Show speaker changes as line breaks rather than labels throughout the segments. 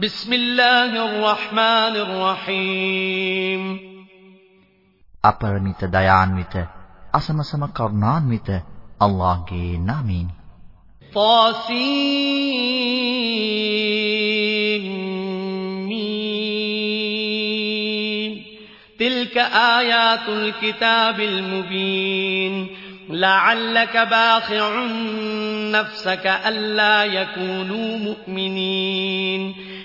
بسم الله الرحمن الرحيم
අපරමිත දයාන්විත අසමසම කරුණාන්විත අල්ලාහ්ගේ නාමයෙන්
طاسين تلك آيات الكتاب المبين لعلك باخع نفسك ألا يكونوا مؤمنين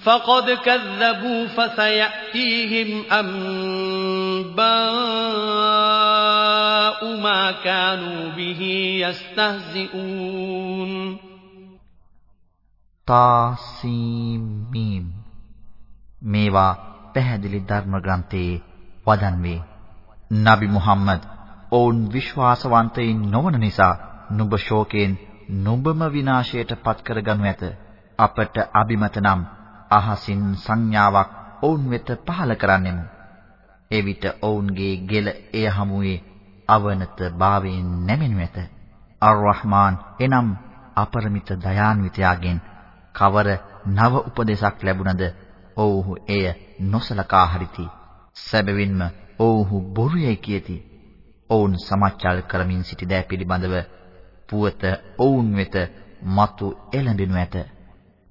فقد كذبوا فسيأتيهم أنباء ما كانوا به يستهزئون
තාසීම් මේවා පැහැදිලි ධර්ම ග්‍රන්ථයේ වදන් වේ. නබි මුහම්මද් ඔවුන් විශ්වාසවන්තයින් නොවන නිසා නුඹ ශෝකයෙන් නුඹම විනාශයට පත් කරගනු ඇත. අපට අබිමත නම් අහසින් සංඥාවක් ඔවුන් වෙත පහල කරන්නෙමු. එවිට ඔවුන්ගේ ගෙල එය හමුවේ අවනත භාවයෙන් නැමෙනු ඇත. අර්-රහ්මාන් එනම් අපරමිත දයාන්විතයාගෙන් කවර නව උපදේශක් ලැබුණද ඔව්හු එය නොසලකා හරිති. සැබවින්ම ඔව්හු බොරුයයි කියති. ඔවුන් සමච්චල් කරමින් සිටි දෑ පිළිබඳව පුවත ඔවුන් වෙත මතු එළඹෙනු ඇත.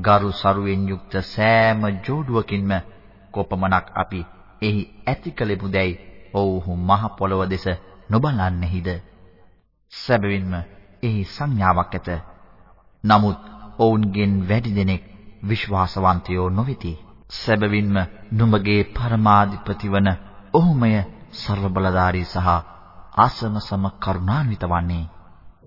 ගරු සරුවෙන් යුක්ත සෑම ජෝඩුවකින්ම කොපමණක් අපි එහි ඇති කලෙමු දැයි ඔව්හු මහ පොළව දෙස නොබලන්නේහිද? සැබවින්ම එහි සංඥාවක් ඇත. නමුත් ඔවුන්ගෙන් වැඩි දෙනෙක් විශ්වාසවන්තයෝ නොවේති. සැබවින්ම නුඹගේ පරමාධිපති වන ඔහුමය ਸਰව බලධාරී සහ ආසමසම කරුණාන්විත වන්නේ.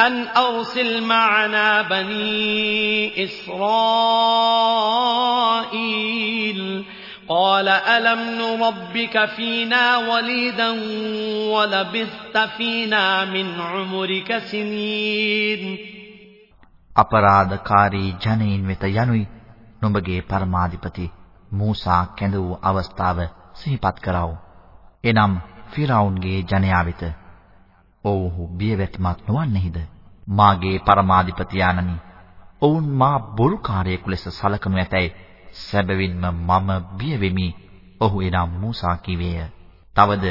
أن أرسل معنا بني إسرائيل قال ألم نربك فينا وليدا ولبثت فينا من عمرك سنين
අපරාධකාරී ජනයින් වෙත යනුයි නුඹගේ පරමාධිපති මූසා කැඳ වූ අවස්ථාව සිහිපත් කරව. එනම් ෆිරාවුන්ගේ ජනයා වෙත ඔව්හු බියවැත්මත් නොවන්නේහිද? මාගේ පරමාධිපති ආනනි. ඔවුන් මා බොරුකාරයෙකු ලෙස සලකනු ඇතැයි සැබවින්ම මම බිය වෙමි. ඔහු එනම් මූසා කිවේය. තවද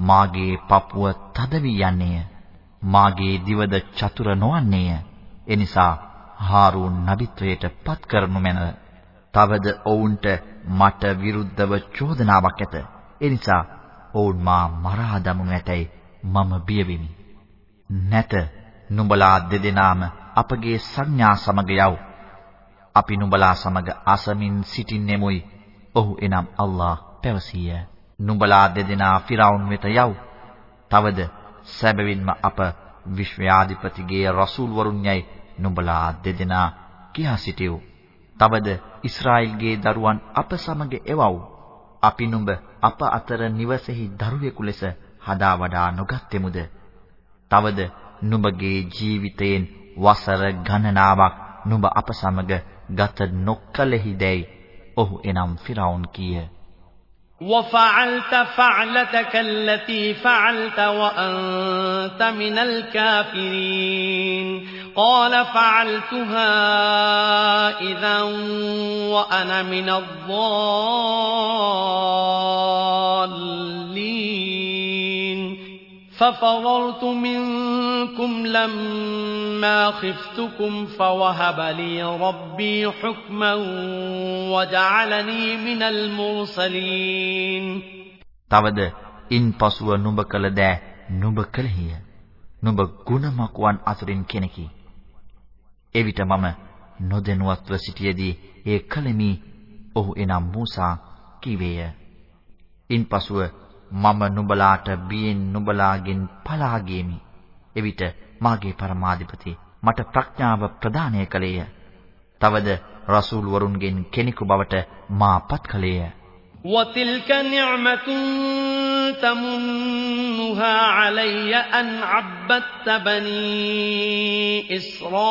මාගේ පපුව තද වී යන්නේය. මාගේ දිවද චතුර නොවන්නේය. එනිසා හාරූන් නබිත්වයට පත් කරනු මැන. තවද ඔවුන්ට මට විරුද්ධව චෝදනාවක් ඇත. එනිසා ඔවුන් මා මරා දමනු ඇතැයි මම බිය වෙමි. නැත නුඹලා දෙදෙනාම අපගේ සංඥා සමග යව්. අපි නුඹලා සමග අසමින් සිටින්නෙමුයි. ඔහු එනම් අල්ලාහ් පැවසිය. නුඹලා දෙදෙනා ෆිරාවුන් වෙත යව්. තවද සැබවින්ම අප විශ්වයාධිපතිගේ රසූල් වරුන් යයි නුඹලා දෙදෙනා කියා සිටියු. තවද ඊශ්‍රායෙල්ගේ දරුවන් අප සමග එවව්. අපි නුඹ අප අතර නිවසේහි දරුවෙකු ලෙස හදා වඩා නොගත්තෙමුද? තවද නුඹගේ ජීවිතයෙන් වසර ගණනාවක් නුඹ අප සමග ගත නොකලෙහිදැයි ඔහු එනම් ෆිරාවුන් කීය.
وفعلت فعلتك التي فعلت وأنت من الكافرين قال فعلتها إذا وأنا من الضالين ففررت منكم لما خفتكم فوهب لي ربي حكما وجعلني من المرسلين
තවද ඉන්පසුව නුඹ කළ දෑ නුඹ කළෙහිය. නුඹ ගුණමකුවන් අතුරින් කෙනෙකි. එවිට මම නොදැනුවත්ව සිටියේදී ඒ කලෙමි ඔහු එනම් මූසා කීවේය. ඉන්පසුව මම නුඹලාට බියෙන් නුඹලාගෙන් පලා ගියමි. එවිට මාගේ පරමාධිපති මට ප්‍රඥාව ප්‍රදානය කළේය. තවද රසූල් වරුන්ගෙන් කෙනෙකු බවට මාපත් කළේය.
وتلك نعمة تمنها علي أن عبدت بني إسرائيل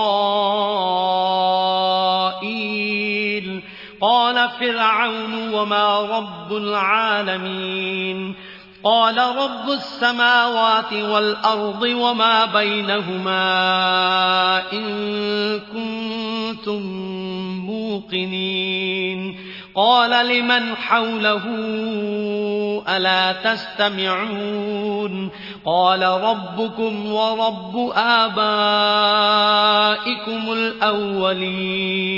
قال فرعون وما رب العالمين قال رب السماوات والأرض وما بينهما إن كنتم موقنين قال لمن حوله ألا تستمعون قال ربكم ورب آبائكم الأولين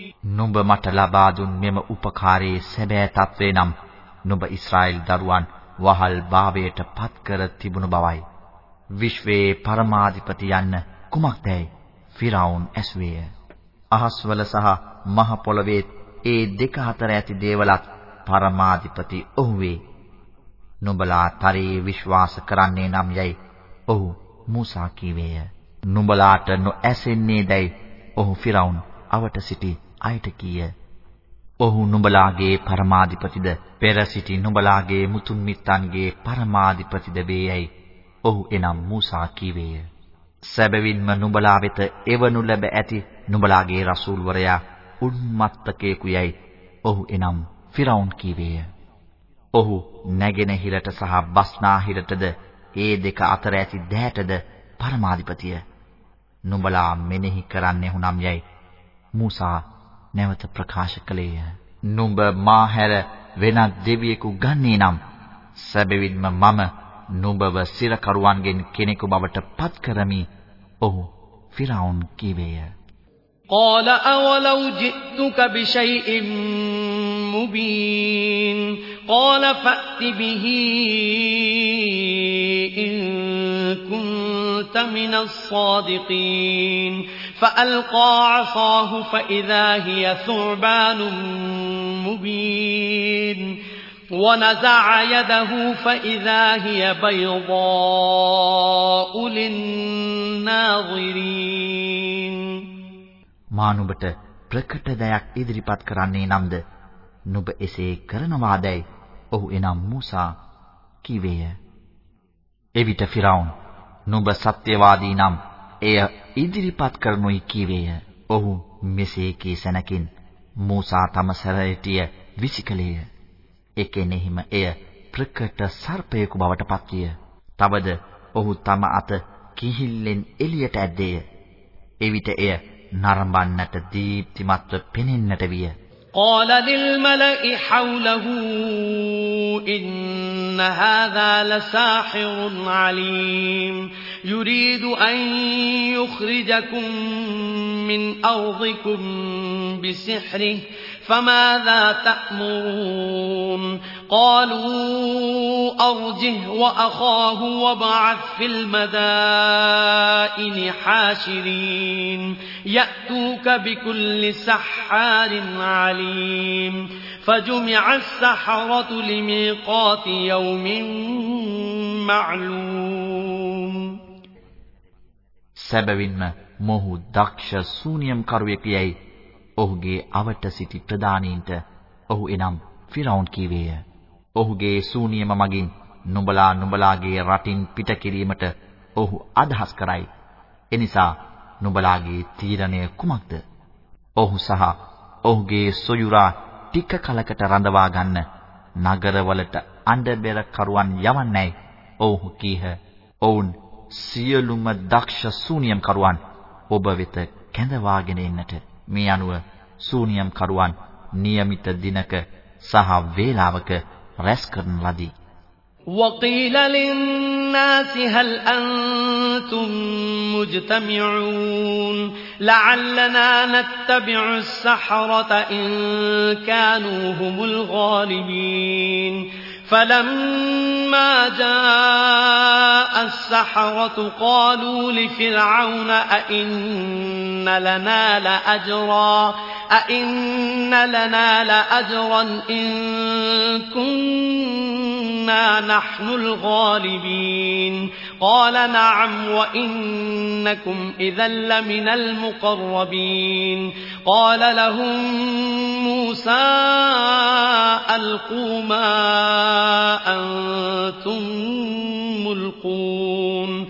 නුඹ මට ලබා දුන් මෙම උපකාරයේ සැබෑ తත්වේ නම් නුඹ ඊශ්‍රායෙල් දරුවන් වහල් භාවයට පත් කර තිබුණු බවයි. විශ්වයේ පරමාධිපති යන්න කුමක්දයි ෆිරාවුන් ඇසුවේය. අහස්වල සහ මහ පොළවේ ඒ දෙක අතර ඇති දේවලත් පරමාධිපති ඔහු වේ. නුඹලා තරේ විශ්වාස කරන්නේ නම් යයි ඔහු මූසා කීවේය. නුඹලාට නොඇසෙන්නේ දැයි ඔහු ෆිරාවුන් අවට සිටි අයට කීය. ඔහු නුඹලාගේ පරමාධිපතිද පෙර සිටි නුඹලාගේ මුතුන් මිත්තන්ගේ පරමාධිපතිද වේයයි. ඔහු එනම් මූසා කීවේය. සැබවින්ම නුඹලා වෙත එවනු ලැබ ඇති නුඹලාගේ රසූල්වරයා උන්මත්තකයෙකු යයි. ඔහු එනම් ෆිරාවුන් කීවේය. ඔහු නැගෙනහිරට සහ බස්නාහිරටද ඒ දෙක අතර ඇති දෑටද පරමාධිපතිය. නුඹලා මෙනෙහි කරන්නේ හුනම් යයි. මූසා නැවත ප්‍රකාශ කළේය. නුඹ මා හැර වෙනත් දෙවියෙකු ගන්නේ නම් සැබවින්ම මම නුඹව සිරකරුවන්ගෙන් කෙනෙකු බවට පත් කරමි. ඔහු ෆිරාවුන් කීවේය.
قال أولو جئتك بشيء مبين قال فأت به إن كنت من الصادقين فألقى عصاه فإذا هي ثعبان مبين ونزع يده فإذا هي بيضاء للناظرين
මා නුඹට ප්‍රකට දයක් ඉදිරිපත් කරන්නේ නම්ද නුඹ එසේ කරනවාදැයි ඔහු එනම් මූසා කීවේය එවිට ෆිරාවුන් නුඹ සත්‍යවාදී නම් එය ඉදිරිපත් කරනුයි කීවේය. ඔහු මෙසේ කී සැනකින් මූසා තම සැරයටිය විසිකලේය. එකෙනෙහිම එය ප්‍රකට සර්පයෙකු බවට පත්විය. තවද ඔහු තම අත කිහිල්ලෙන් එළියට ඇද්දේය. එවිට එය නරඹන්නට දීප්තිමත්ව පෙනෙන්නට විය.
قال للملأ حوله إن هذا لساحر عليم. يريد أن يخرجكم من أرضكم بسحره فماذا تأمرون قالوا أرجه وأخاه وبعث في المدائن حاشرين يأتوك بكل سحار عليم فجمع السحرة لميقات يوم معلوم
සැබවින්ම මොහු දක්ෂ සූනියම් කරුවෙක් යයි ඔහුගේ අවට සිටි ප්‍රධානීන්ට ඔහු එනම් ෆිරාවුන් කීවේය. ඔහුගේ සූනියම මගින් නුඹලා නුඹලාගේ රටින් පිට කිරීමට ඔහු අදහස් කරයි. එනිසා නුඹලාගේ තීරණය කුමක්ද? ඔහු සහ ඔහුගේ සොයුරා ටික කලකට රඳවා ගන්න නගරවලට අඬබෙර කරුවන් යවන්නේයි. ඔව්හු කීහ. ඔවුන් සියලුම දක්ෂ සූනියම් කරුවන් ඔබ වෙත කැඳවාගෙන එන්නට මේ අනුව සූනියම් කරුවන් નિયમિત දිනක සහ වේලාවක රැස් කරන ලදී.
وقيل للناس هل أنتم مجتمعون لعلنا نتبع السحرة إن كانوا هم الغالبين فلما جاء السحرة قالوا لفرعون أئن لنا لأجرا أئن لنا لأجرا إن كنا نحن الغالبين. قال نعم وإنكم إذا لمن المقربين. قال لهم موسى ألقوا ما أنتم ملقون.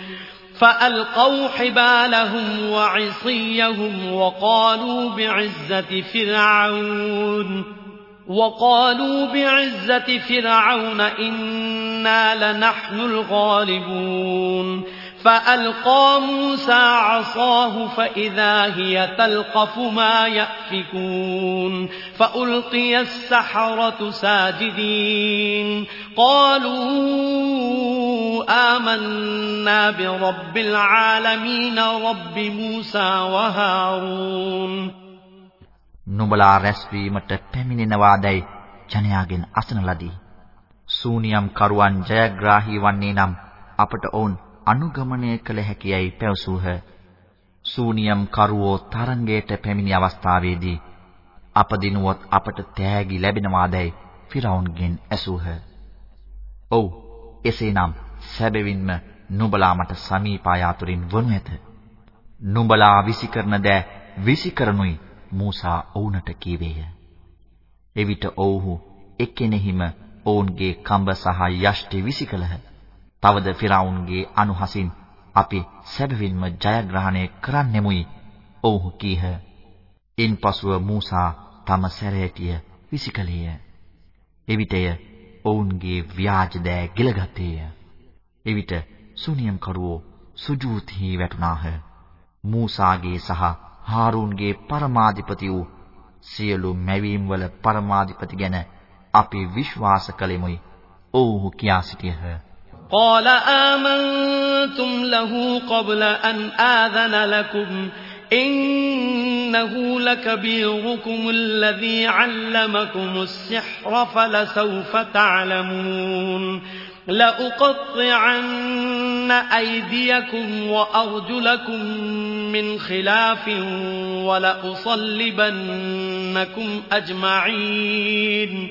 فألقوا حبالهم وعصيهم وقالوا بعزة فرعون. وقالوا بعزة فرعون إنا لنحن الغالبون فألقى موسى عصاه فإذا هي تلقف ما يأفكون فألقي السحرة ساجدين قالوا آمنا برب العالمين رب موسى وهارون
නුඹලා රැස්වීමට පැමිණෙනවාදයි ජනයාගෙන් අසන ලදී. සූනියම් කරුවන් ජයග්‍රාහී වන්නේ නම් අපට ඔවුන් අනුගමනය කළ හැකියයි පැවසූහ. සූනියම් කරුවෝ තරංගයට පැමිණි අවස්ථාවේදී අප දිනුවොත් අපට තෑගි ලැබෙනවාදයි ෆිරාවුන්ගෙන් ඇසූහ. "ඔව්, එසේනම් සැබවින්ම නුඹලා මට සමීපායාතුරින් වනු ඇත. නුඹලා විසිකරන දෑ විසිකරනුයි." මූසා ඔවුන්ට කීවේය. එවිට ඔව්හු එක්කෙනෙහිම ඔවුන්ගේ කඹ සහ යෂ්ටි විසිකලහ. තවද ෆිරාවුන්ගේ අනුහසින් අපි සැබවින්ම ජයග්‍රහණය කරන්නෙමුයි. ඔව්හු කීහ. ඉන්පසුව මූසා තම සැරයටිය විසිකලේය. එවිටය ඔවුන්ගේ ව්‍යාජ දෑ ගිලගත්තේය. එවිට සුනියම් කරුවෝ සුජූත්හි වැටුණාහ. මූසාගේ සහ හාරූන්ගේ පරමාධිපති වූ සියලු මැවීම් වල පරමාධිපති ගැන අපි විශ්වාස කළෙමුයි. ඔව්හු කියා සිටියහ.
قال آمنتم له قبل أن آذن لكم إنه لكبيركم الذي علمكم السحر فلسوف تعلمون لأقطعن أيديكم وأرجلكم من خلاف ولأصلبنكم أجمعين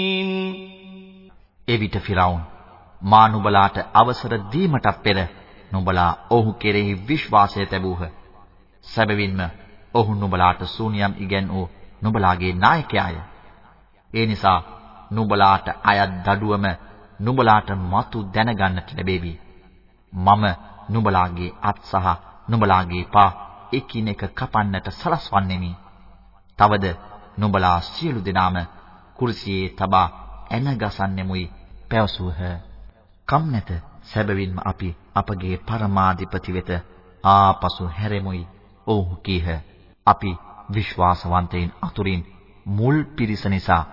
එවිට ෆිරාවුන් මා නුඹලාට අවසර දීමටත් පෙර නුඹලා ඔහු කෙරෙහි විශ්වාසය තැබූහ. සැබවින්ම ඔහු නුඹලාට සූනියම් ඉගැන්වූ නුඹලාගේ නායකයාය. ඒ නිසා නුඹලාට අයත් දඩුවම නුඹලාට මතු දැනගන්නට ලැබේවි. මම නුඹලාගේ අත් සහ නුඹලාගේ පා එකිනෙක කපන්නට සලස්වන්නෙමි. තවද නුඹලා සියලු දෙනාම කුරුසියේ තබා එන ගසන්නෙමුයි පැවසූහ. කම් නැත සැබවින්ම අපි අපගේ පරමාධිපති වෙත ආපසු හැරෙමුයි. ඔව්හු කීහ. අපි විශ්වාසවන්තයින් අතුරින් මුල් පිරිස නිසා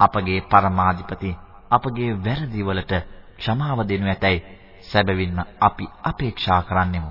අපගේ පරමාධිපති අපගේ වැරදි වලට ක්ෂමාව දෙනු ඇතැයි සැබවින්ම අපි අපේක්ෂා කරන්නෙමු.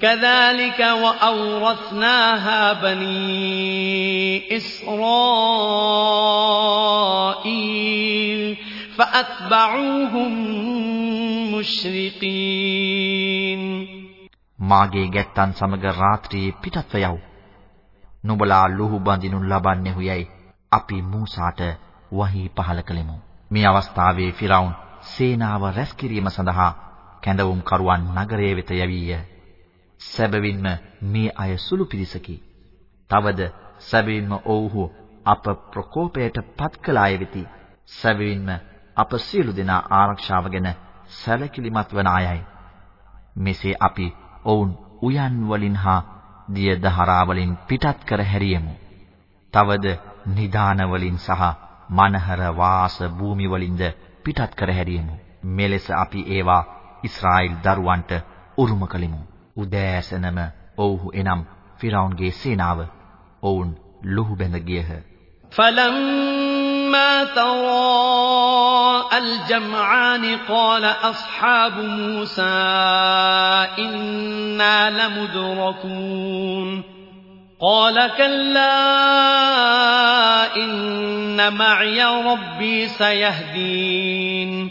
كذلك وأورثناها بني إسرائيل فأتبعوهم مشرقين
මාගේ ගැත්තන් සමග රාත්‍රියේ පිටත්ව යව්. නුඹලා ලුහු බඳිනු ලබන්නේහු යයි අපි මූසාට වහී පහල කළෙමු. මේ අවස්ථාවේ ෆිරාවුන් සේනාව රැස් කිරීම සඳහා කැඳවුම් කරුවන් නගරයේ වෙත යවීය. සැබවින්ම මේ අය සුළු පිරිසකි. තවද සැබවින්ම ඔව්හු අප ප්‍රකෝපයට පත් කළ අය වෙති. සැබවින්ම අප සියලු දෙනා ආරක්ෂාව ගැන සැලකිලිමත් වන අයයි. මෙසේ අපි ඔවුන් උයන් වලින් හා දිය දහරා වලින් පිටත් කර හැරියෙමු. තවද නිදාන වලින් සහ මනහර වාස භූමි වලින්ද පිටත් කර හැරියෙමු. මෙලෙස අපි ඒවා ඊශ්‍රායෙල් දරුවන්ට උරුම කළෙමු. උදෑසනම ඔව්හු එනම් ෆිරාවුන්ගේ සේනාව ඔවුන් ලුහු බැඳ ගියහ.
فلما تراءى الجمعان قال أصحاب موسى إنا لمدركون قال كلا إن معي ربي سيهدين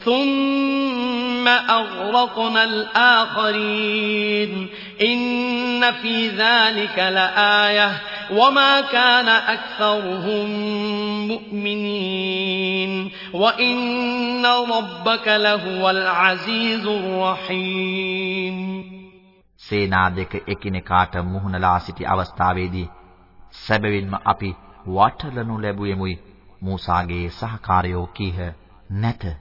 ثم أغرقنا الآخرين إن في ذلك لآية وما كان أكثرهم مؤمنين وإن ربك لهو العزيز الرحيم
සේනා දෙක එකිනෙකාට මුහුණලා සිටි අවස්ථාවේදී සැබවින්ම අපි වටලනු ලැබුවෙමුයි මූසාගේ සහකාරයෝ කීහ නැත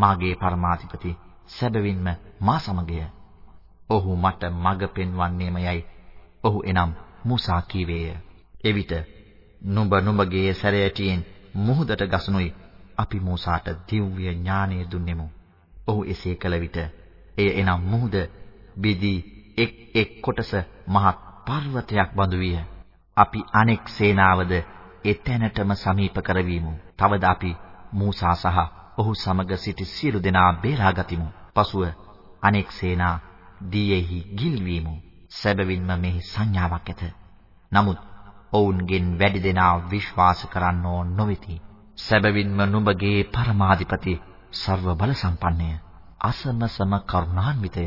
මාගේ පරමාධිපති සැබවින්ම මා සමගය. ඔහු මට මඟ පෙන්වන්නේමයයි. ඔහු එනම් මූසා කීවේය. එවිට නුඹ නුඹගේ සැරයටියෙන් මුහුදට ගසනුයි අපි මූසාට දිව්‍ය ඥානය දුන්නෙමු. ඔහු එසේ කළ විට එය එනම් මුහුද බෙදී එක් එක් කොටස මහත් පර්වතයක් බඳු විය. අපි අනෙක් සේනාවද එතැනටම සමීප කරවීමු. තවද අපි මූසා සහ ඔහු සමග සිටි සියලු දෙනා බේරා ගතිමු. පසුව අනෙක් සේනා දීෙහි ගිල්වීමු. සැබවින්ම මෙහි සංඥාවක් ඇත. නමුත් ඔවුන්ගෙන් වැඩි දෙනා විශ්වාස කරන්නෝ නොවේති. සැබවින්ම නුඹගේ පරමාධිපති සර්ව බල සම්පන්නය. අසමසම කරුණාන්විතය.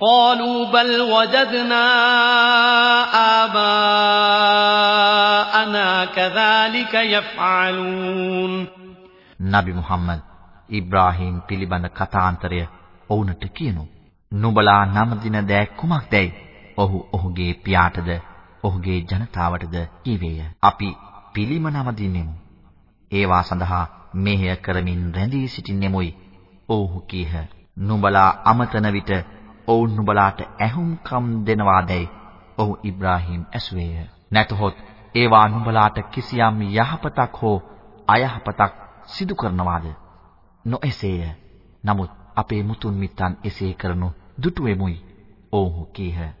قالوا بل وجدنا آباءنا كذلك يفعلون
නබි මුහම්මද් ඉබ්‍රාහීම් පිළිබඳ කතාන්තරය ඔවුන්ට කියනු. නුඹලා නම දින දෑ කුමක්දයි? ඔහු ඔහුගේ පියාටද ඔහුගේ ජනතාවටද කීවේය. අපි පිළිම නම දින්නෙමු. ඒවා සඳහා මෙහෙය කරමින් රැඳී සිටින්නෙමුයි. ඔව්හු කීහ. නුඹලා අමතන විට ඔවුන් නුඹලාට ඇහුම්කම් දෙනවාදැයි ඔහු ඉබ්‍රාහීම් ඇසුවේය. නැතහොත් ඒවා නුඹලාට කිසියම් යහපතක් හෝ අයහපතක් සිදු කරනවාද? නොඑසේය. නමුත් අපේ මුතුන් මිත්තන් එසේ කරනු දුටුවෙමුයි. ඔව්හු කීහ.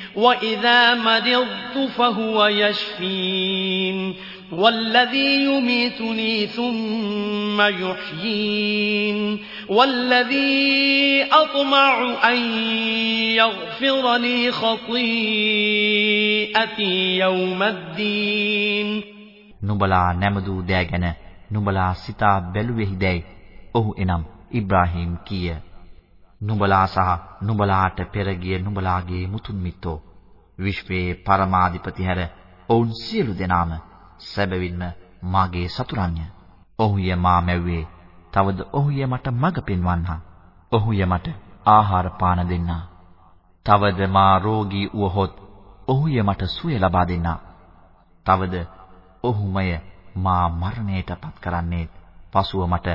وإذا مرضت فهو يشفين والذي يميتني ثم يحيين والذي أطمع أن يغفر لي خطيئتي يوم الدين
නුඹලා නැමදූ දෑ ගැන නුඹලා සිතා බැලුවේහිදැයි ඔහු එනම් ඉබ්‍රාහීම් කීය. නුඹලා සහ නුඹලාට පෙර ගිය නුඹලාගේ මුතුන් මිත්තෝ විශ්වයේ පරමාධිපති හැර ඔවුන් සියලු දෙනාම සැබවින්ම මාගේ සතුරන්ය. ඔහුය මා මැව්වේ. තවද ඔහුය මට මඟ පෙන්වන්නා. ඔහුය මට ආහාර පාන දෙන්නා. තවද මා රෝගී වුවහොත් ඔහුය මට සුවය ලබා දෙන්නා. තවද ඔහුමය මා මරණයට පත් කරන්නේ. පසුව මට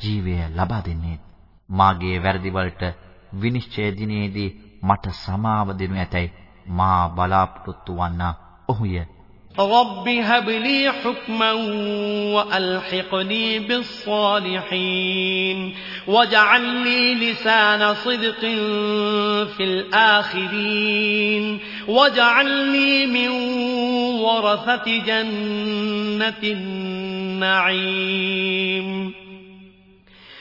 ජීවය ලබා දෙන්නේ. මාගේ වැරදි වලට විනිශ්චය දිනේදී මට සමාව දෙනු ඇතැයි මා බලාපොරොත්තු වන්නා ඔහුය.
رب هب لي حكما وألحقني بالصالحين واجعل لي لسان صدق في الآخرين واجعلني من ورثة جنة النعيم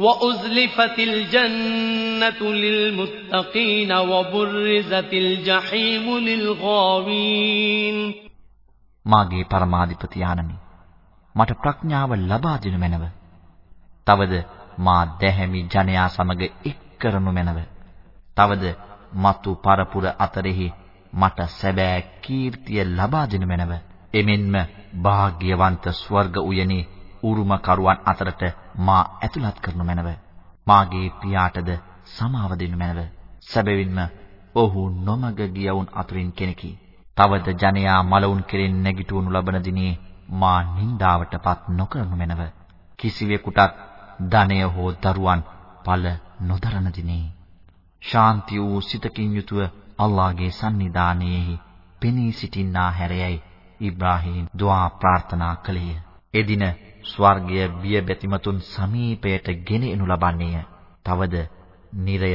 وأزلفت الجنة للمتقين وبرزت الجحيم للغاوين
මාගේ පරමාධිපති ආනමි මට ප්‍රඥාව ලබා දෙනු මැනව. තවද මා දැහැමි ජනයා සමග එක් කරනු මැනව. තවද මතු පරපුර අතරෙහි මට සැබෑ කීර්තිය ලබා දෙනු මැනව. එමෙන්ම වාග්යවන්ත ස්වර්ග උයනේ උරුමකරුවන් අතරට මා ඇතුළත් කරනු මැනව. මාගේ පියාටද සමාව දෙනු මැනව. සැබවින්ම ඔහු නොමග ගියවුන් අතුරින් කෙනෙකි. තවද ජනයා මලවුන් කෙරෙන් නැගිටවනු ලබන දිනේ මා නින්දාවටපත් නොකරනු මැනව. කිසිවෙකුටත් ධනය හෝ දරුවන් පළ නොදරන දිනේ ශාන්ති වූ සිතකින් යුතුව අල්ලාහගේ සන්නිධානයේහි පෙනී සිටින්නා හැරයයි ඉබ්‍රාහීම් දුආ ප්‍රාර්ථනා කළේය. එදින ස්වර්ගය බිය බැතිමතුන් සමීපයට ගෙන එනු ලබන්නේය. තවද නිරය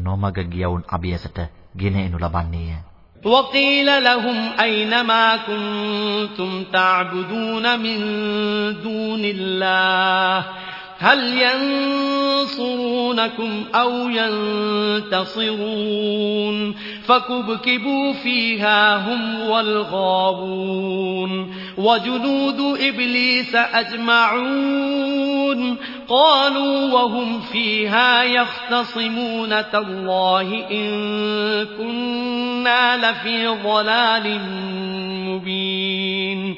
නොමග ගියවුන් අභියසට ගෙන එනු ලබන්නේය.
وقيل لهم أين ما كنتم تعبدون من دون الله هل ينصرونكم أو ينتصرون فكبكبوا فيها هم والغابون وجنود إبليس أجمعون قالوا وهم فيها يختصمون تالله إن كنا لفي ضلال مبين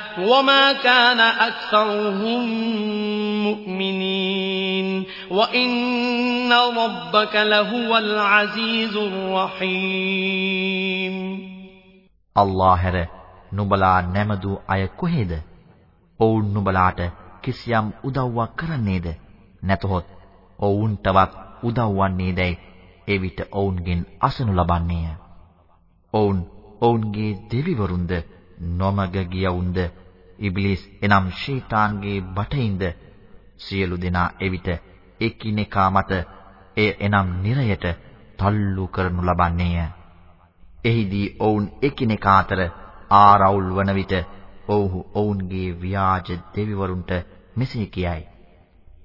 وما كان أكثرهم مؤمنين وإن ربك لهو العزيز الرحيم
අල්ලා හැර නුඹලා නැමදු අය කොහේද? ඔවුන් නුඹලාට කිසියම් උදව්වක් කරන්නේද? නැතහොත් ඔවුන්ටවත් උදව් වන්නේදැයි එවිට ඔවුන්ගෙන් අසනු ලබන්නේය. ඔවුන් ඔවුන්ගේ දෙවිවරුන්ද නොමග ගියවුන්ද ඉබ්ලිස් එනම් ෂීතාන්ගේ බටයින්ද සියලු දෙනා එවිට එකිනෙකා මත එය එනම් නිරයට තල්ලු කරනු ලබන්නේය. එහිදී ඔවුන් එකිනෙකා අතර ආරවුල් වන විට ඔව්හු ඔවුන්ගේ ව්‍යාජ දෙවිවරුන්ට මෙසේ කියයි.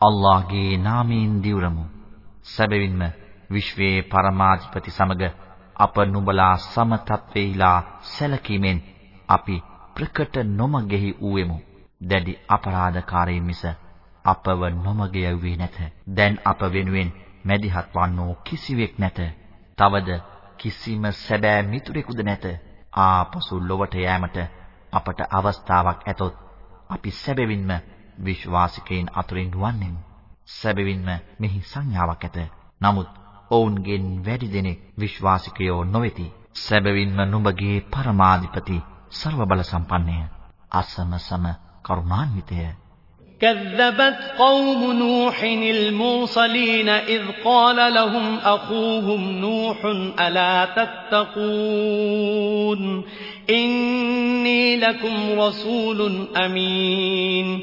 අල්ලාහ්ගේ නාමයෙන් දිවුරමු. සැබවින්ම විශ්වයේ පරමාධිපති සමග අප නුඹලා සමතත්වේලා සැලකීමෙන් අපි ප්‍රකට නොමගෙහි ඌෙමු. දැඩි අපරාධකාරයින් මිස අපව නොමග යවුවේ නැත. දැන් අප වෙනුවෙන් මැදිහත් වන්නෝ කිසිවෙක් නැත. තවද කිසිම සැබෑ මිතුරෙකුද නැත. ආපසු ලොවට යෑමට අපට අවස්ථාවක් ඇතොත් අපි සැබවින්ම විශ්වාසිකයින් අතුරින් වන්නෙමු. සැබවින්ම මෙහි සංඥාවක් ඇත. නමුත් ඔවුන්ගෙන් වැඩි දෙනෙක් විශ්වාසිකයෝ නොවේති. සැබවින්ම නුඹගේ පරමාධිපති සර්ව බල සම්පන්නය අසමසම කරුණාන්විතය
كذبت قوم نوح المرسلين إذ قال لهم أخوهم نوح ألا تتقون؟ إني لكم رسول أمين.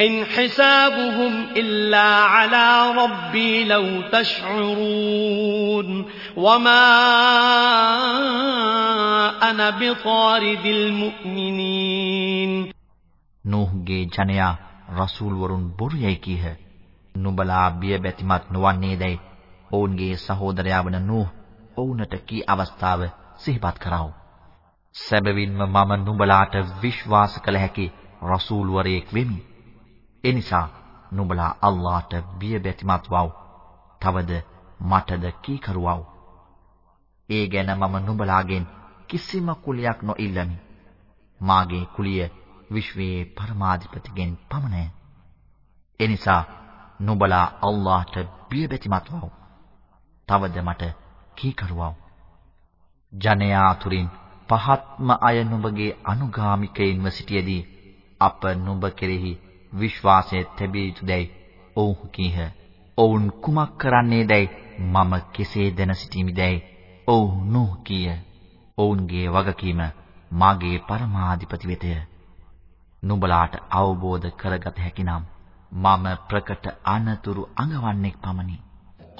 إن حسابهم إلا على ربي لو تشعرون وما أنا بطارد المؤمنين
නූහ්ගේ ජනයා රසූල් වරුන් බොරු යයි කීහ. නුඹලා බිය බැතිමත් නොවන්නේදයි ඔවුන්ගේ සහෝදරයා වන නූහ් ඔවුන්ට කී අවස්ථාව සිහිපත් කරව. සැබවින්ම මම නුඹලාට විශ්වාස කළ හැකි රසූල් වරයෙක් වෙමි. එනිසා නුඹලා අල්ලාහට බිය බැතිමත් වව්. තවද මටද කීකරුවව්. ඒ ගැන මම නුඹලාගෙන් කිසිම කුලියක් නොඉල්ලමි. මාගේ කුලිය විශ්වයේ පරමාධිපතිගෙන් පමණය. එනිසා නුඹලා අල්ලාහට බියබැතිමත් වව්. තවද මට කීකරුවව්. ජනයා අතුරින් පහත්ම අය නුඹගේ අනුගාමිකයින්ව සිටියේදී අප නුඹ කෙරෙහි විශ්වාසය තැබිය යුතුයදයි ඔවුහු කීහ. ඔවුන් කුමක් කරන්නේදයි මම කෙසේ දැන සිටීමිදයි ඔවුහු නූහ කීය. ඔවුන්ගේ වගකීම මාගේ පරමාධිපති වෙතය. නුඹලාට අවබෝධ කරගත හැකිනම් මම ප්‍රකට අනතුරු අඟවන්නෙක් පමණි.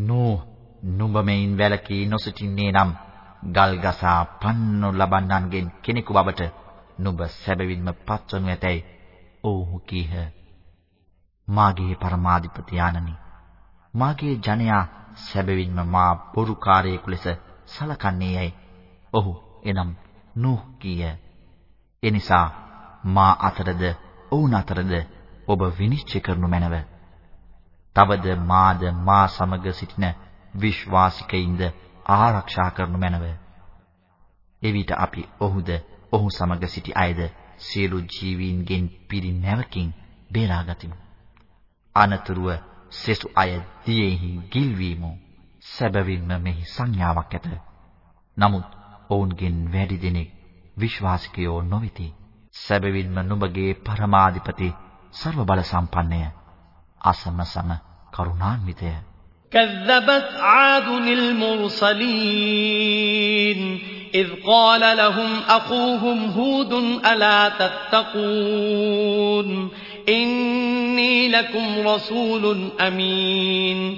නෝ නුඹ මෙයින් වැළකී නොසිටින්නේ නම් ගල් ගසා පන්නු ලබන්නන්ගෙන් කෙනෙකු බවට නුඹ සැබවින්ම පත්වනු ඇතැයි ඔව්හු කීහ. මාගේ පරමාධිපති ආනනි මාගේ ජනයා සැබවින්ම මා බොරුකාරයෙකු ලෙස සලකන්නේ යයි. ඔහු එනම් නූහ් කීය. එනිසා මා අතරද ඔවුන් අතරද ඔබ විනිශ්චය කරනු මැනව. තවද මාද මා සමග සිටින විශ්වාසිකයින්ද ආරක්ෂා කරනු මැනව. එවිට අපි ඔහුද ඔහු සමග සිටි අයද සියලු ජීවීන්ගෙන් පිරි නැවකින් බේරාගතිමු. අනතුරුව සෙසු අය දියෙහි ගිල්වීමු. සැබවින්ම මෙහි සංඥාවක් ඇත. නමුත් ඔවුන්ගෙන් වැඩි දෙනෙක් විශ්වාසිකයෝ නොවිති. සැබවින්ම නුඹගේ පරමාධිපති ਸਰව බල සම්පන්නය. අසමසම කරුණාන්විතය.
كذبت عاد المرسلين إذ قال لهم أخوهم هود ألا تتقون إني لكم رسول أمين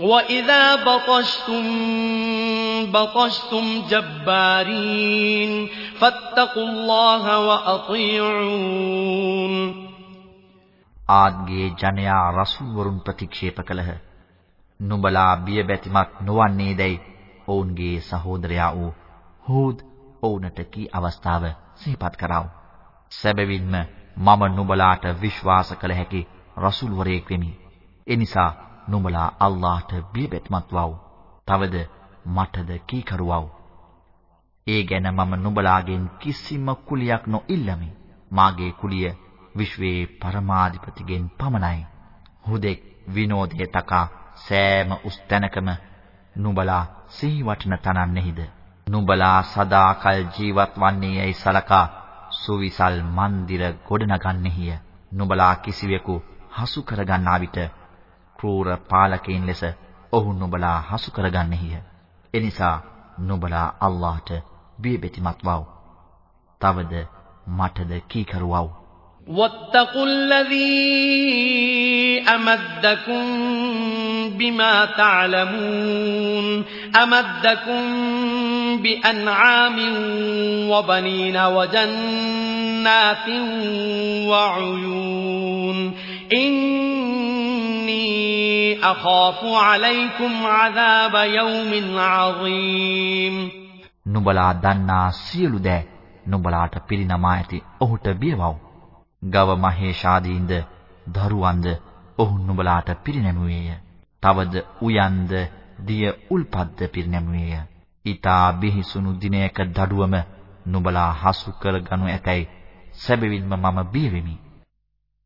وإذا بطشتم بطشتم جبارين فاتقوا الله وأطيعون
ආද්ගේ ජනයා රසූල් වරුන් ප්‍රතික්ෂේප කළහ. නුඹලා බිය බැතිමත් නොවන්නේදයි ඔවුන්ගේ සහෝදරයා වූ හූද් ඔවුන්ට කී අවස්ථාව සිහිපත් කරව. සැබවින්ම මම නුඹලාට විශ්වාස කළ හැකි රසූල් වරයෙක් වෙමි. එනිසා නුඹලා අල්ලාහට බියබැත්මත් වව්. තවද මටද කීකරුවව්. ඒ ගැන මම නුඹලාගෙන් කිසිම කුලියක් නොඉල්ලමි. මාගේ කුලිය විශ්වයේ පරමාධිපතිගෙන් පමණයි. හුදෙක් විනෝදයේ තකා සෑම උස් තැනකම නුඹලා සිහි වටන තනන්නේහිද? නුඹලා සදාකල් ජීවත් වන්නේ යයි සලකා සුවිසල් මන්දිර ගොඩනගන්නේහිය. නුඹලා කිසිවෙකු හසු කරගන්නා විට ක්‍රූර පාලකයින් ලෙස ඔහු නුඹලා හසු කරගන්නේහිය. එනිසා නුඹලා අල්ලාහට බියබැතිමත් වව්. තවද මටද කීකරුවව්.
واتقوا الذي أمدكم بما تعلمون أمدكم بأنعام وبنين وجنات وعيون إني أخاف عليكم عذاب يوم عظيم
නුඹලා දන්නා සියලු දෑ නුඹලාට පිරිනමා ඇති ඔහුට බියවව්. ගව මහේෂාදීන්ද දරුවන්ද ඔහු නුඹලාට පිරිනැමුවේය. තවද උයන්ද දිය උල්පත්ද පිරිනැමුවේය. ඊතා බිහිසුණු දිනයක දඩුවම නුඹලා හසු කරගනු ඇතැයි සැබවින්ම මම බිය වෙමි.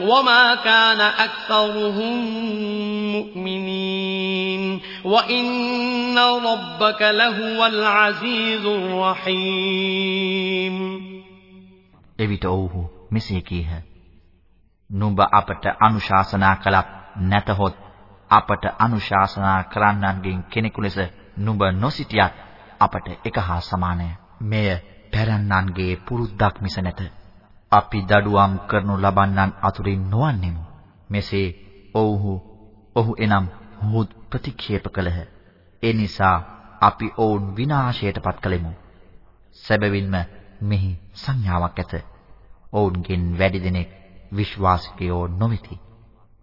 وما كان أكثرهم مؤمنين وإن ربك لهو العزيز الرحيم
එවිට ඔව්හු මෙසේ කීහ. නුඹ අපට අනුශාසනා කළත් නැතහොත් අපට අනුශාසනා කරන්නන්ගෙන් කෙනෙකු ලෙස නුඹ නොසිටියත් අපට එක හා සමානය. මෙය පැරන්නන්ගේ පුරුද්දක් මිස නැත. අපි දඩුවම් කරනු ලබන්නන් අතුරින් නොවන්නෙමු. මෙසේ ඔව්හු ඔහු එනම් හුද් ප්‍රතික්ෂේප කළහ. ඒ නිසා අපි ඔවුන් විනාශයටපත් කළෙමු. සැබවින්ම මෙහි සංඥාවක් ඇත. ඔවුන්ගෙන් වැඩි දෙනෙක් විශ්වාසිකයෝ නොවිති.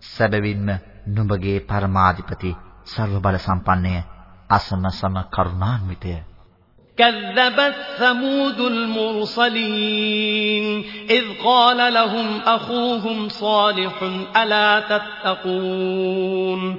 සැබවින්ම නුඹගේ පරමාධිපති ਸਰව බල සම්පන්නය අසමසම කරුණාන්විතය.
كذبت ثمود المرسلين إذ قال لهم أخوهم صالح ألا تتقون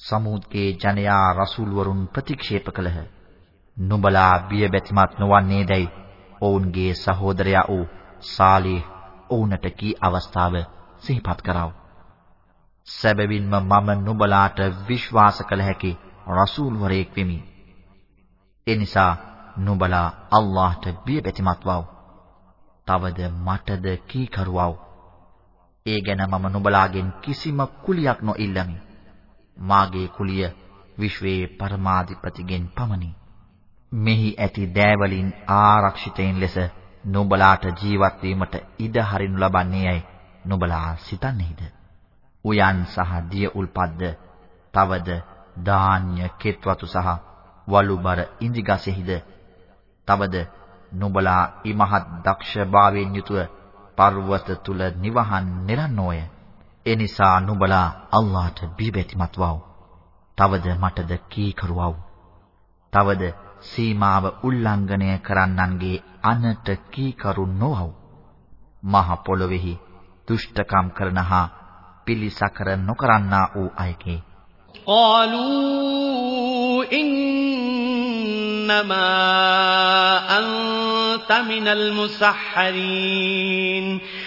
සමුද්ගේ ජනයා රසූල් වරුන් ප්‍රතික්ෂේප කළහ. නුඹලා බිය බැතිමත් නොවන්නේදයි ඔවුන්ගේ සහෝදරයා වූ සාලිහ් ඔවුන්ට කී අවස්ථාව සිහිපත් කරව. සැබවින්ම මම නුඹලාට විශ්වාස කළ හැකි රසූල් වරයෙක් වෙමි. ඒ නිසා නුඹලා අල්ලාහට බිය බැතිමත් වව්. තවද මටද කී කරුවව්. ඒ ගැන මම නුඹලාගෙන් කිසිම කුලියක් නොඉල්ලමි. මාගේ කුලිය විශ්වයේ පරමාධිපතිගෙන් පමණි. මෙහි ඇති දෑවලින් ආරක්ෂිතයින් ලෙස නුඹලාට ජීවත් වීමට ඉඩ හරිනු ලබන්නේයයි නුඹලා සිතන්නේද? උයන් සහ දිය උල්පත්ද තවද ධාන්‍ය කෙත්වතු සහ වලුබර ඉන්දිගසෙහිද තවද නුඹලා ඊමහත් දක්ෂභාවයෙන් යුතුව පර්වත තුල නිවහන් නිරන්නෝය ඒ නිසා නුඹලා අල්ලාහට බිබැතිමත් වව්. තවද මටද කීකරුවව්. තවද සීමාව උල්ලංඝනය කරන්නන්ගේ අනට කීකරු නොවව්. මහ පොළොවේහි දුෂ්ටකම් කරන හා පිලිසකර නොකරන්නා වූ අයගේ
قالوا إنما أنت من المسحرين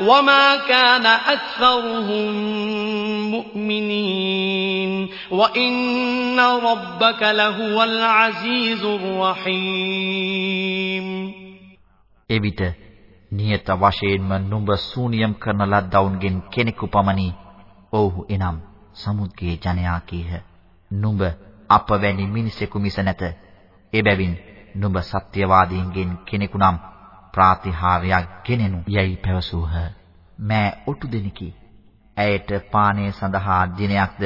وما كان أكثرهم مؤمنين وإن ربك لهو العزيز الرحيم
එවිට නියත වශයෙන්ම නුඹ සූනියම් කරන ලද්දවුන්ගෙන් කෙනෙකු පමණි. ඔව්හු එනම් සමුද්ගේ ජනයා කීහ. නුඹ අප වැනි මිනිසෙකු මිස නැත. එබැවින් නුඹ සත්‍යවාදීන්ගෙන් කෙනෙකු නම් ප්‍රාතිහාර්යයක් ගෙනෙනු යයි පැවසූහ. මෑ ඔටු දෙනකි. ඇයට පානය සඳහා දිනයක්ද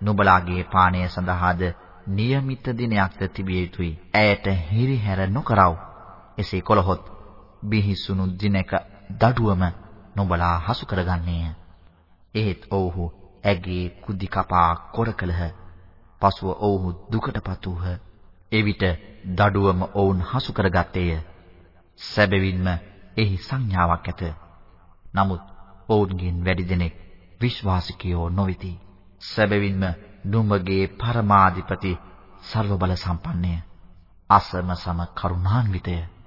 නුඹලාගේ පානය සඳහාද નિયમિત දිනයක්ද තිබිය යුතුයි. ඇයට හිරිහැර නොකරව. එසේ කළහොත් බිහිසුණු දිනක දඩුවම නුඹලා හසු කරගන්නේය. එහෙත් ඔව්හු ඇගේ කුදි කපා කොර කළහ. පසුව ඔව්හු දුකටපත් වූහ. එවිට දඩුවම ඔවුන් හසු කරගත්තේය. සැබවින්ම එහි සංඥාවක් ඇත. නමුත් ඔවුන්ගෙන් වැඩි දෙනෙක් විශ්වාසිකයෝ නොවිති. සැබවින්ම නුඹගේ පරමාධිපති සර්ව බල සම්පන්නය. අසමසම කරුණාන්විතය.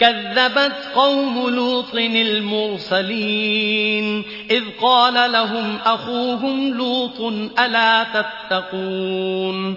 كذبت قوم لوط المرسلين إذ قال لهم أخوهم لوط ألا تتقون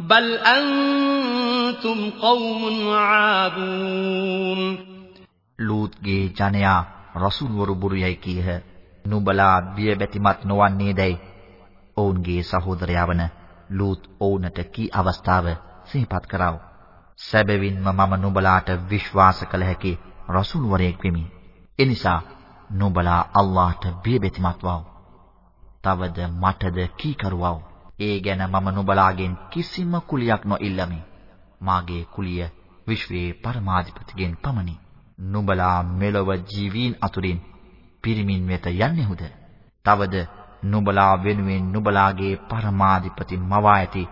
بل أنتم قوم عادون
ලූත්ගේ ජනයා රසූල්වරු බුරුයයි කීහ. නුඹලා බිය බැතිමත් නොවන්නේදයි. ඔවුන්ගේ සහෝදරයා වන ලූත් ඔවුන්ට කී අවස්ථාව සිහිපත් කරව. සැබවින්ම මම නුඹලාට විශ්වාස කළ හැකි රසූල්වරයෙක් වෙමි. එනිසා නුඹලා අල්ලාහට බිය බැතිමත් වව්. තවද මටද කීකරුවව්. ඒ ගැන මම නුඹලාගෙන් කිසිම කුලියක් නොඉල්ලමි. මාගේ කුලිය විශ්වයේ පරමාධිපතිගෙන් පමණි. නුඹලා මෙලොව ජීවීන් අතුරින් පිරිමින් වෙත යන්නේහුද? තවද නුඹලා වෙනුවෙන් නුඹලාගේ පරමාධිපති මවා ඇති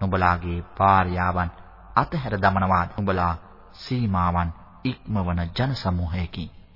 නුඹලාගේ භාර්යාවන් අතහැර දමනවා නුඹලා සීමාවන් ඉක්මවන ජන සමූහයකි.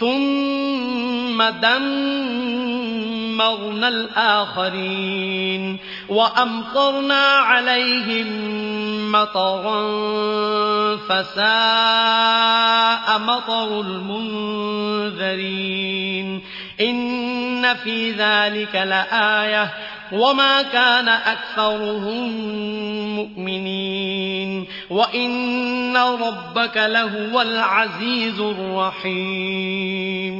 ثم دمرنا الآخرين وأمطرنا عليهم مطرا فساء مطر المنذرين إن في ذلك لآية وما كان أكثرهم مؤمنين وإن ربك لهو العزيز الرحيم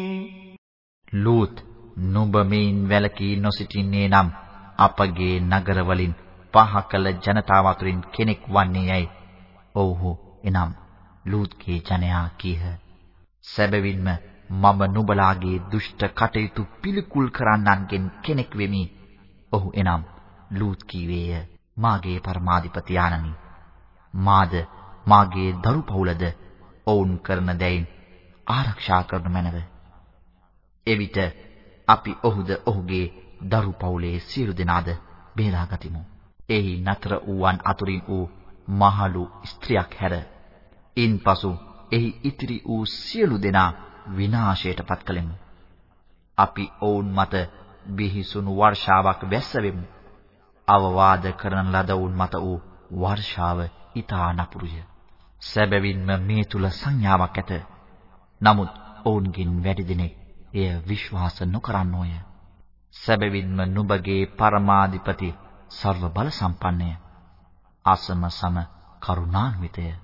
ලූත් නුඹ මේන් වැලකී නොසිටින්නේ නම් අපගේ නගරවලින් පහ කළ ජනතාව අතරින් කෙනෙක් වන්නේ යයි. ඔව්හු එනම් ලූත්ගේ ජනයා කීහ. සැබවින්ම මම නුඹලාගේ දුෂ්ට කටයුතු පිළිකුල් කරන්නන්ගෙන් කෙනෙක් වෙමි. ඔහු එනම් ලූත් කීවේය මාගේ පරමාධිපති ආනමි. මාද මාගේ දරු පවුලද ඔවුන් කරන දෙයින් ආරක්ෂා කරනු මැනව. එවිට අපි ඔහුද ඔහුගේ දරු පවුලේ සියලු දෙනාද බේරා ගතිමු. එහි නතර වූවන් අතුරින් වූ මහලු ස්ත්‍රියක් හැර ඉන්පසු එහි ඉතිරි වූ සියලු දෙනා විනාශයට පත් කළෙමු. අපි ඔවුන් මත බිහිසුණු වර්ෂාවක් වැස්සවෙමු. අවවාද කරන ලද වුන් මත වූ වර්ෂාව ඊතා නපුරුය. සැබවින්ම මේ තුල සංඥාවක් ඇත. නමුත් ඔවුන්ගෙන් වැඩි දෙනෙක් එය විශ්වාස නොකරනෝය. සැබවින්ම නුඹගේ පරමාධිපති සර්ව බල සම්පන්නය. අසම සම කරුණාන්විතය.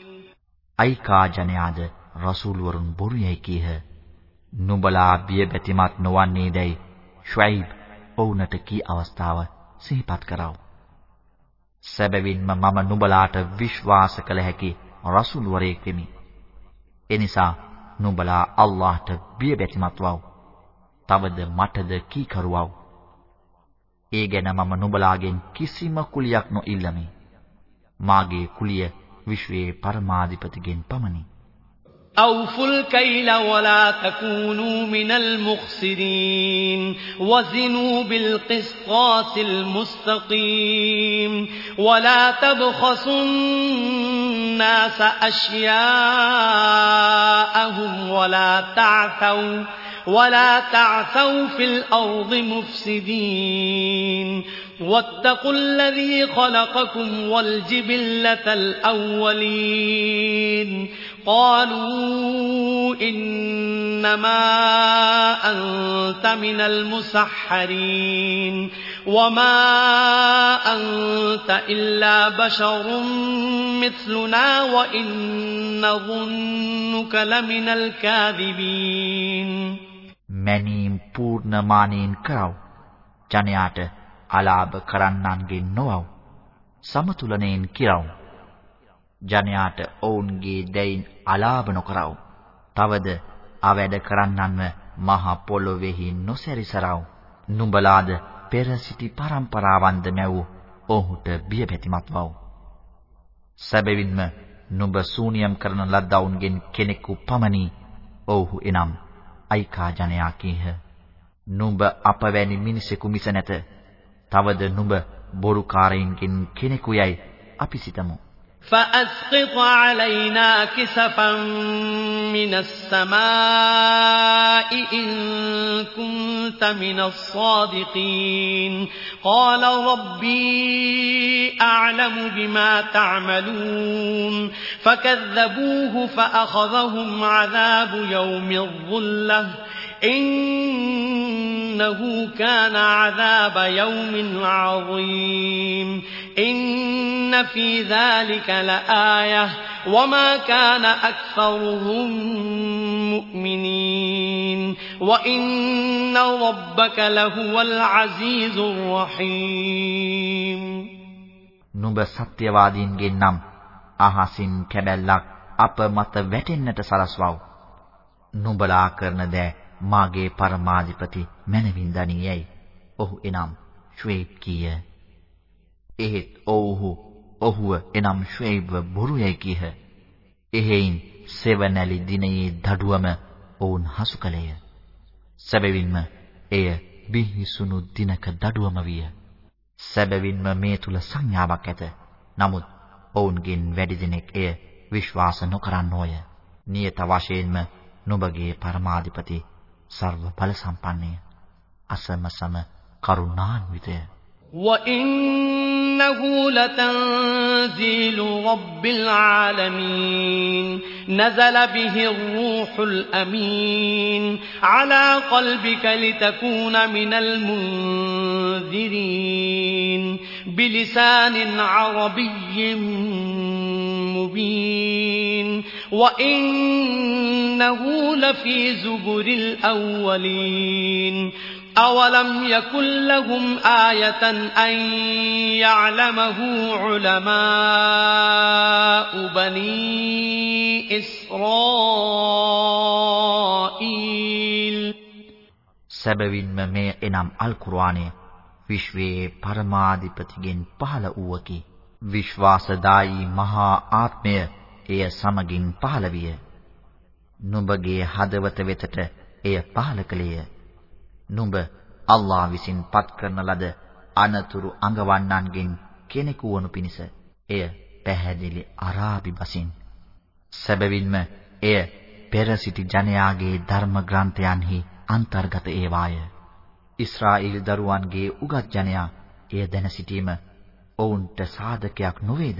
අයිකා ජනයාද රසූල් වරුන් බොරුයයි කීහ. නුඹලා බිය බැතිමත් නොවන්නේදයි ෂුයිබ් ඔවුන්ට කී අවස්ථාව සිහිපත් කරව. සැබවින්ම මම නුඹලාට විශ්වාස කළ හැකි රසූල් වරයෙක් වෙමි. එනිසා නුඹලා අල්ලාහට බිය බැතිමත් වව්. තවද මටද කීකරුවව්. ඒ ගැන මම නුඹලාගෙන් කිසිම කුලියක් නොඉල්ලමි. මාගේ කුලිය විශ්වයේ පරමාධිපතිගෙන් පමණි.
أوفوا الكيل ولا تكونوا من المخسرين وزنوا بالقسطاس المستقيم ولا تبخسوا الناس أشياءهم ولا تعثوا ولا تعثوا في الأرض مفسدين واتقوا الذي خلقكم والجبلة الأولين قالوا إنما أنت من المسحرين وما أنت إلا بشر مثلنا وإن ظنك لمن الكاذبين
මැනීම් පූර්ණමානීන් කරව. ජනයාට අලාභ කරන්නන්ගේ නොවව්. සමතුලනයෙන් කිරව්. ජනයාට ඔවුන්ගේ දැයින් අලාභ නොකරව්. තවද අවැඩ කරන්නන්ව මහ පොළොවේහි නොසැරිසරව්. නුඹලාද පෙර සිටි પરම්පරාවන්ද මැව් ඔහුට බියපැතිමත් වව්. සැබවින්ම නුඹ සූනියම් කරන ලද්දවුන්ගෙන් කෙනෙකු පමණි. ඔව්හු එනම් අයිකා ජනයා කීහ. නුඹ අපවැනි මිනිසෙකු මිස නැත. තවද නුඹ බොරුකාරයින්ගෙන් කෙනෙකු යයි අපි සිතමු.
فأسقط علينا كسفا من السماء إن كنت من الصادقين قال ربي أعلم بما تعملون فكذبوه فأخذهم عذاب يوم الظلة إنه كان عذاب يوم عظيم إن في ذلك لآية وما كان أكثرهم مؤمنين وإن ربك لهو العزيز الرحيم
නුඹ සත්‍යවාදීන්ගෙන් නම් අහසින් කැබැල්ලක් අප මත වැටෙන්නට සලස්වව්. නුඹලා කරන දෑ මාගේ පරමාධිපති මැනවින් දනියයි. ඔහු එනම් ශ්වේබ් කීය. එහෙත් ඔව්හු ඔහුව එනම් ශ්වේබ්ව බොරුයයි කීහ. එහෙයින් සෙවණැලි දිනයේ දඩුවම ඔවුන් හසු කළේය. සැබවින්ම එය බිහිසුණු දිනක දඩුවම විය. සැබවින්ම මේ තුල සංඥාවක් ඇත. නමුත් ඔවුන්ගෙන් වැඩි දෙනෙක් එය විශ්වාස නොකරනෝය. නියත වශයෙන්ම නුඹගේ පරමාධිපති සර්ව බල සම්පන්නය. අසමසම කරුණාන්විතය.
وإنه لتنزيل رب العالمين نزل به الروح الأمين على قلبك لتكون من المنذرين بلسان عربي مبين وإنه لفي زبر الأولين أولم يكن لهم آية أن يعلمه علماء بني إسرائيل
සැබවින්ම මෙය එනම් අල් කුර්ආනය විශ්වයේ පරමාධිපතිගෙන් පහළ වූවකි විශ්වාසදායි මහා ආත්මය එය සමගින් පහළ විය නුඹගේ හදවත වෙතට එය පහළ කලේය නුඹ අල්ලා විසින් පත් කරන ලද අනතුරු අඟවන්නන්ගෙන් කෙනෙකු වනු පිණිස එය පැහැදිලි අරාබි බසින් සැබවින්ම එය පෙර සිටි ජනයාගේ ධර්ම ග්‍රන්ථයන්හි අන්තර්ගත ඒවාය. ඊශ්‍රායෙල් දරුවන්ගේ උගත් ජනයා එය දැන සිටීම ඔවුන්ට සාධකයක් නොවේද?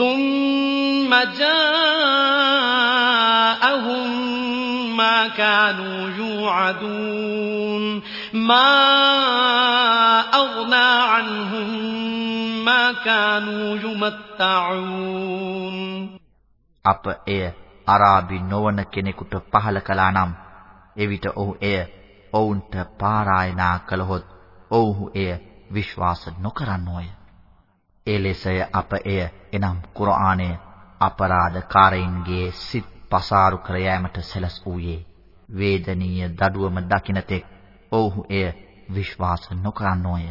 ثم جاءهم ما كانوا يوعدون ما أغنى عنهم ما كانوا يمتعون
අප එය අරාබි නොවන කෙනෙකුට පහල කළා නම් එවිට ඔහු එය ඔවුන්ට පාරායනා කළහොත් ඔව්හු එය විශ්වාස නොකරනෝය. ඒ ලෙසය අප එය එනම් කුර්ආනය අපරාධකාරයින්ගේ සිත් පසාරු කර යාමට සැලස් වූයේ වේදනීය දඩුවම දකිනතෙක් ඔව්හු එය විශ්වාස නොකරනෝය.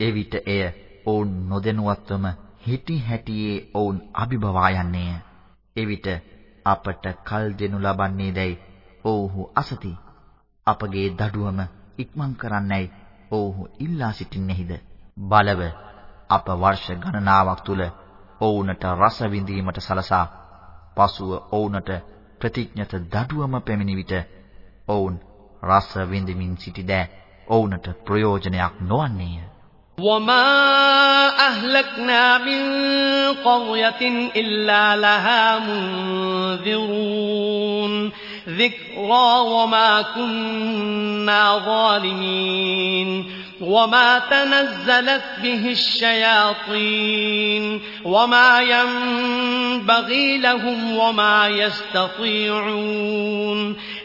එවිට එය ඔවුන් නොදැනුවත්වම හිටි හැටියේ ඔවුන් අභිබවා යන්නේය. එවිට අපට කල් දෙනු ලබන්නේ දැයි ඔව්හු අසති. අපගේ දඩුවම ඉක්මන් කරන්නයි ඔව්හු ඉල්ලා සිටින්නේහිද? බලව අප වර්ෂ ගණනාවක් තුල ඔවුන්ට රස විඳීමට සලසා පසුව ඔවුන්ට ප්‍රතිඥත දඩුවම පැමිණි විට ඔවුන් රස විඳිමින් සිටිද ඔවුන්ට ප්‍රයෝජනයක් නොවන්නේය.
وما أهلكنا من قرية إلا لها منذرون ذكرى وما كنا ظالمين وما تنزلت به الشياطين وما ينبغي لهم وما يستطيعون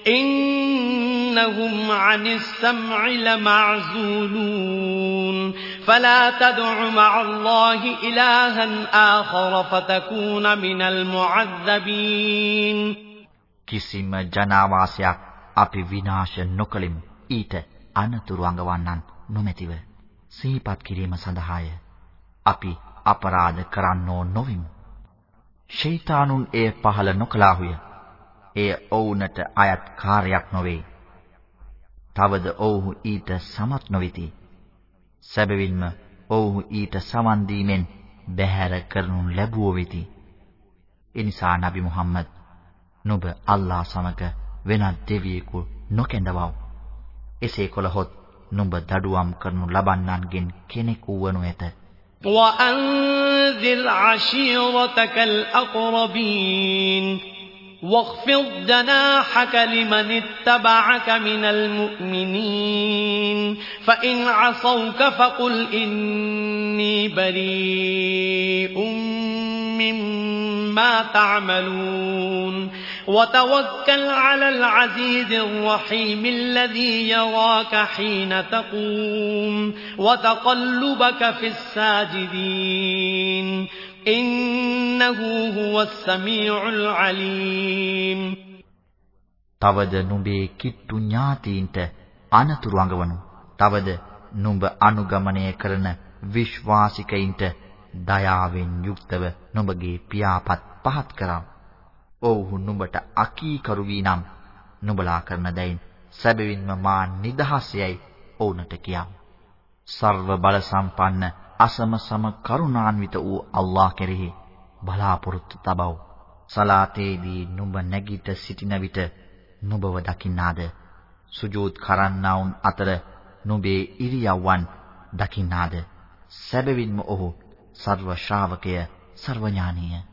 إنهم عن السمع لمعزولون فلا تدع مع الله إلها آخر فتكون من المعذبين
කිසිම ජනාවාසයක් අපි විනාශ නොකළෙමු ඊට අනතුරු අඟවන්නන් නොමැතිව සිහිපත් කිරීම සඳහාය. අපි අපරාධ කරන්නෝ නොවිමු. ෂයිතානුන් එය පහල නොකලාහුය. එය ඔවුන්ට අයත් කාර්යයක් නොවේ. තවද ඔවුහු ඊට සමත් නොවිති. සැබවින්ම ඔවුහු ඊට සවන් දීමෙන් බැහැර කරනු ලැබුවෝ වෙති. එනිසා නබි මුහම්මද් නුඹ අල්ලා සමග වෙනත් දෙවියෙකු නොකැඳවව්. එසේ කළහොත් නුඹ දඩුවම් කරනු ලබන්නන්ගෙන් කෙනෙකු වනු ඇත.
وأنذر عشيرتك الأقربين واخفض جناحك لمن اتبعك من المؤمنين فإن عصوك فقل إني بريء مما تعملون وتوكل على العزيز الرحيم الذي يراك حين تقوم وتقلبك في الساجدين إنه هو السميع العليم
තවද නුඹේ කිට්ටු ඥාතීන්ට අනතුරු අඟවනු. තවද නුඹ අනුගමනය කරන විශ්වාසිකයින්ට දයාවෙන් යුක්තව නුඹගේ පියාපත් පහත් කරව. ඔව්හු නුඹට අකීකරු වී නම් නුඹලා කරන දෙයින් සැබවින්ම මා නිදහසයයි ඔවුන්ට කියව. සර්ව බල සම්පන්න අසමසම කරුණාන්විත වූ අල්ලාහ් කෙරෙහි බලාපොරොත්තු තබව. සලාතේදී නුඹ නැගිට සිටින විට නුඹව දකින්නාද? සුජූද් කරන්නාවුන් අතර නුඹේ ඉරියව්වන් දකින්නාද? සැබවින්ම ඔහු සර්ව ශ්‍රාවකය සර්වඥානීය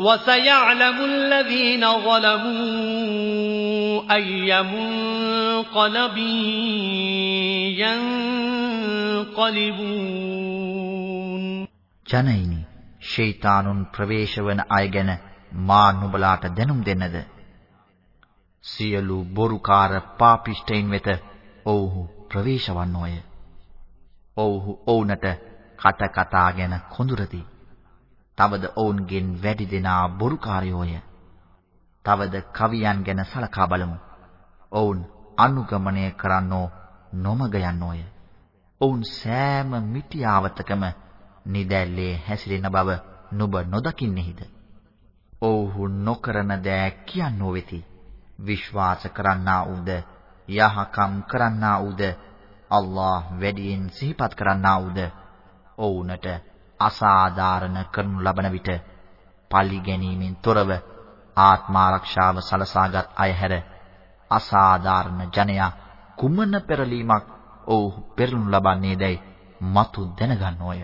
وسيعلم الذين ظلموا أي منقلب ينقلبون
ජනයිනි ෂයිතානුන් ප්‍රවේශ වන අය ගැන මා නුඹලාට දැනුම් දෙන්නද සියලු බොරුකාර පාපිෂ්ඨයින් වෙත ඔව්හු ප්‍රවේශවන්නෝය ඔව්හු ඔවුන්ට කට කතා ගැන කොඳුරති. තවද ඔවුන්ගෙන් වැඩි දෙනා බොරුකාරයෝය. තවද කවියන් ගැන සලකා බලමු. ඔවුන් අනුගමනය කරන්නෝ නොමග යන්නෝය. ඔවුන් සෑම මිටියාවතකම නිදැල්ලේ හැසිරෙන බව නුඹ නොදකින්නේහිද? ඔව්හු නොකරන දෑ කියන්නෝ වෙති. විශ්වාස කරන්නා වූද යහකම් කරන්නා වූද අල්ලාහ් වැඩියෙන් සිහිපත් කරන්නා වූද ඔවුන්ට අසාධාරණ කරනු ලබන විට පලි ගැනීමෙන් තොරව ආත්මාරක්ෂාව සලසාගත් අය හැර අසාධාරණ ජනයා කුමන පෙරලීමක් ඔව්හු පෙරලනු ලබන්නේදයි මතු දැනගන්නෝය.